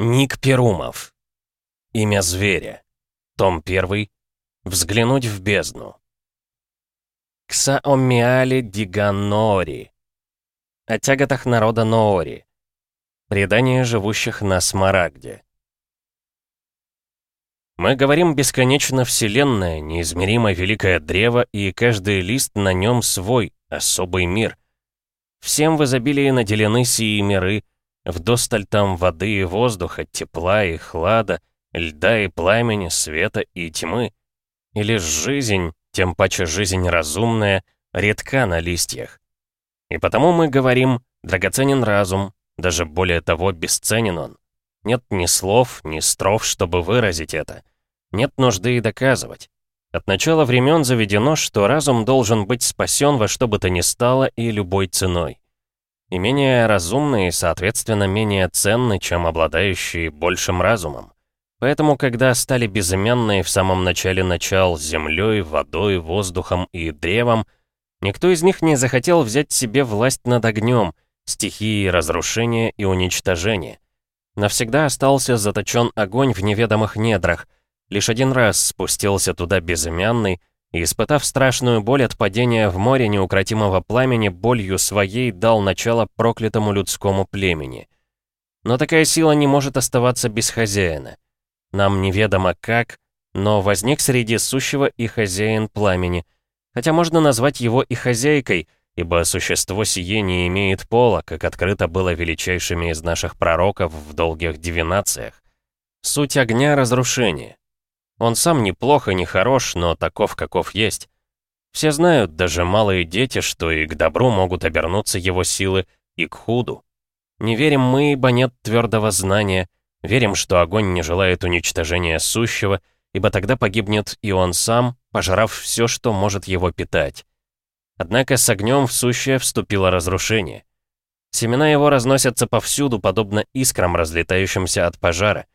Ник Перумов. Имя зверя. Том 1. Взглянуть в бездну. Ксаомиали Диганори. О тяготах народа Ноори. Предание живущих на Смарагде. Мы говорим бесконечно Вселенная, неизмеримо великое древо, и каждый лист на нем свой, особый мир. Всем в изобилии наделены сии миры, Вдосталь там воды и воздуха, тепла и хлада, льда и пламени, света и тьмы. И лишь жизнь, тем паче жизнь разумная, редка на листьях. И потому мы говорим, драгоценен разум, даже более того, бесценен он. Нет ни слов, ни строф, чтобы выразить это. Нет нужды и доказывать. От начала времен заведено, что разум должен быть спасен во что бы то ни стало и любой ценой и менее разумны и, соответственно, менее ценны, чем обладающие большим разумом. Поэтому, когда стали безымянные в самом начале начал землей, водой, воздухом и древом, никто из них не захотел взять себе власть над огнем, стихией разрушения и уничтожения. Навсегда остался заточен огонь в неведомых недрах, лишь один раз спустился туда безымянный, испытав страшную боль от падения в море неукротимого пламени, болью своей дал начало проклятому людскому племени. Но такая сила не может оставаться без хозяина. Нам неведомо как, но возник среди сущего и хозяин пламени, хотя можно назвать его и хозяйкой, ибо существо сие не имеет пола, как открыто было величайшими из наших пророков в долгих дивинациях. Суть огня — разрушение. Он сам неплохо, не хорош, но таков, каков есть. Все знают, даже малые дети, что и к добру могут обернуться его силы, и к худу. Не верим мы, ибо нет твердого знания. Верим, что огонь не желает уничтожения сущего, ибо тогда погибнет и он сам, пожрав все, что может его питать. Однако с огнем в сущее вступило разрушение. Семена его разносятся повсюду, подобно искрам, разлетающимся от пожара.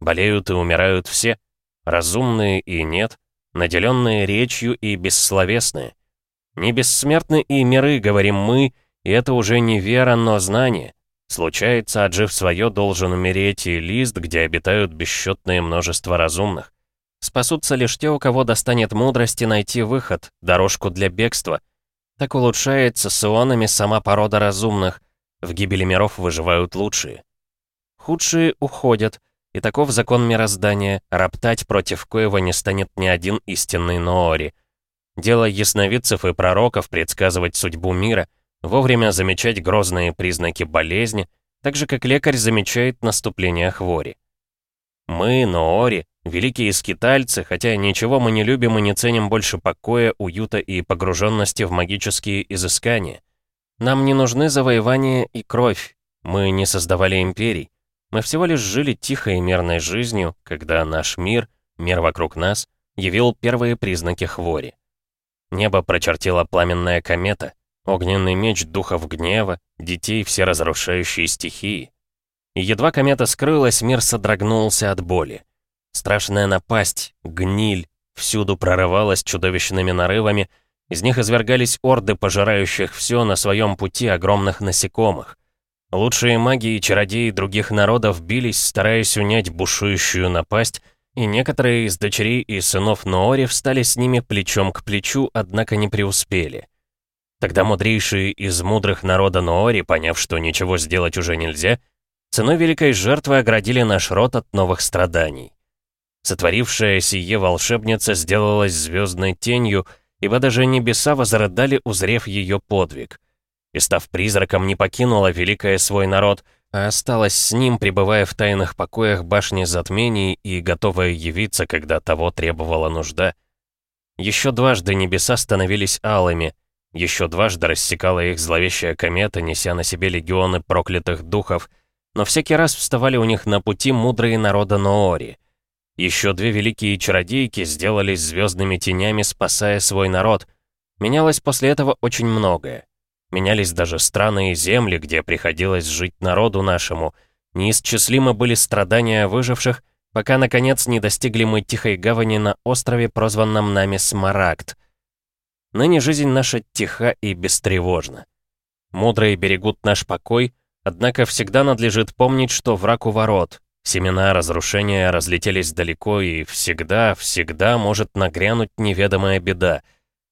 Болеют и умирают все — разумные и нет, наделенные речью и бессловесные. Не бессмертны и миры, говорим мы, и это уже не вера, но знание. Случается, отжив свое, должен умереть и лист, где обитают бесчетное множество разумных. Спасутся лишь те, у кого достанет мудрости найти выход, дорожку для бегства. Так улучшается с ионами сама порода разумных. В гибели миров выживают лучшие. Худшие уходят, и таков закон мироздания, роптать против коего не станет ни один истинный Ноори. Дело ясновидцев и пророков предсказывать судьбу мира, вовремя замечать грозные признаки болезни, так же как лекарь замечает наступление хвори. Мы, Ноори, великие скитальцы, хотя ничего мы не любим и не ценим больше покоя, уюта и погруженности в магические изыскания. Нам не нужны завоевания и кровь, мы не создавали империй. Мы всего лишь жили тихой и мирной жизнью, когда наш мир, мир вокруг нас, явил первые признаки хвори. Небо прочертила пламенная комета, огненный меч духов гнева, детей все разрушающие стихии. И едва комета скрылась, мир содрогнулся от боли. Страшная напасть, гниль, всюду прорывалась чудовищными нарывами, из них извергались орды пожирающих все на своем пути огромных насекомых. Лучшие маги и чародеи других народов бились, стараясь унять бушующую напасть, и некоторые из дочерей и сынов Ноори встали с ними плечом к плечу, однако не преуспели. Тогда мудрейшие из мудрых народа Ноори, поняв, что ничего сделать уже нельзя, ценой великой жертвы оградили наш род от новых страданий. Сотворившая сие волшебница сделалась звездной тенью, ибо даже небеса возрыдали, узрев ее подвиг — и, став призраком, не покинула великое свой народ, а осталась с ним, пребывая в тайных покоях башни затмений и готовая явиться, когда того требовала нужда. Еще дважды небеса становились алыми, еще дважды рассекала их зловещая комета, неся на себе легионы проклятых духов, но всякий раз вставали у них на пути мудрые народа Ноори. Еще две великие чародейки сделались звездными тенями, спасая свой народ. Менялось после этого очень многое. Менялись даже страны и земли, где приходилось жить народу нашему. Неисчислимы были страдания выживших, пока, наконец, не достигли мы тихой гавани на острове, прозванном нами Смарагд. Ныне жизнь наша тиха и бестревожна. Мудрые берегут наш покой, однако всегда надлежит помнить, что враг у ворот, Семена разрушения разлетелись далеко, и всегда, всегда может нагрянуть неведомая беда.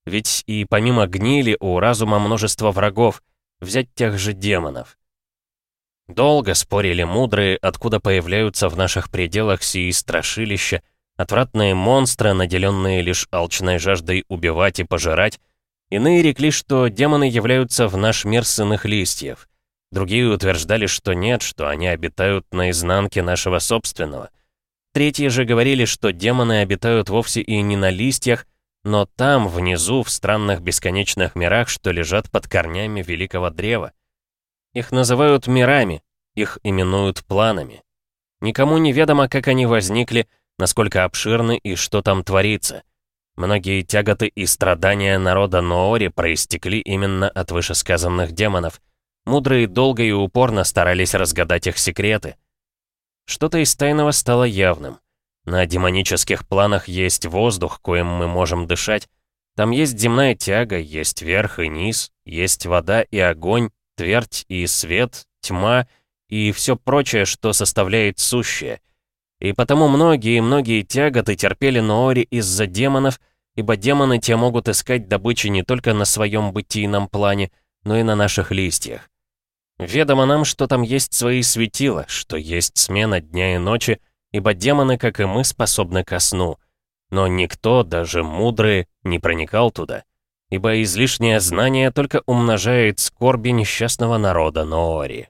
Ведь и помимо гнили у разума множество врагов, взять тех же демонов. Долго спорили мудрые, откуда появляются в наших пределах сии страшилища, отвратные монстры, наделенные лишь алчной жаждой убивать и пожирать. Иные рекли, что демоны являются в наш мир с листьев. Другие утверждали, что нет, что они обитают на изнанке нашего собственного. Третьи же говорили, что демоны обитают вовсе и не на листьях, но там, внизу, в странных бесконечных мирах, что лежат под корнями великого древа. Их называют мирами, их именуют планами. Никому не ведомо, как они возникли, насколько обширны и что там творится. Многие тяготы и страдания народа Ноори проистекли именно от вышесказанных демонов. Мудрые долго и упорно старались разгадать их секреты. Что-то из тайного стало явным. На демонических планах есть воздух, коим мы можем дышать. Там есть земная тяга, есть верх и низ, есть вода и огонь, твердь и свет, тьма и все прочее, что составляет сущее. И потому многие-многие тяготы терпели Ноори из-за демонов, ибо демоны те могут искать добычи не только на своем бытийном плане, но и на наших листьях. Ведомо нам, что там есть свои светила, что есть смена дня и ночи, ибо демоны, как и мы, способны ко сну. Но никто, даже мудрый, не проникал туда, ибо излишнее знание только умножает скорби несчастного народа Ноори.